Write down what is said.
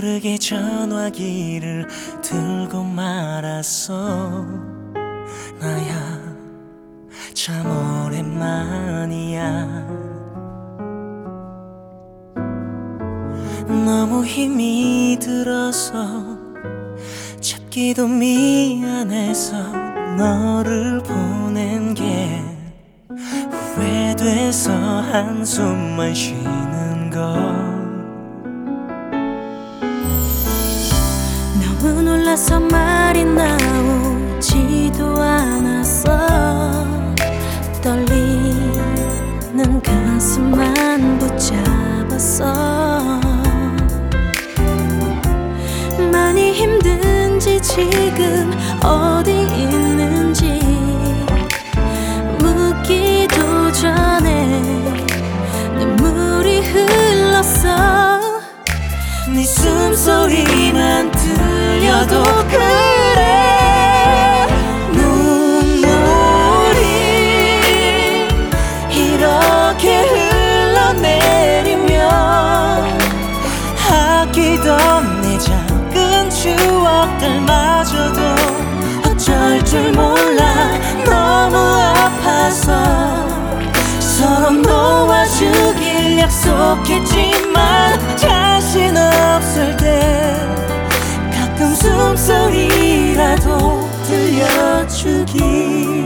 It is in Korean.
모르게 전화기를 들고 말았어. 나야 참 오랜만이야. 너무 힘이 들어서 찾기도 미안해서 너를 보낸 게 후회돼서 한숨만 쉬는 놀라서 말이 나오지도 않았어 떨리는 가슴만 붙잡았어 많이 힘든지 지금 어디 있는지 묻기도 전에 눈물이 흘렀어. 네 숨소리만 들 려도 그래. 눈물이 이렇게 흘러내리면 아끼던 내 작은 추억들마저도 어쩔 줄 몰라 너무 아파서 서로 놓아주길 약속했지만 주기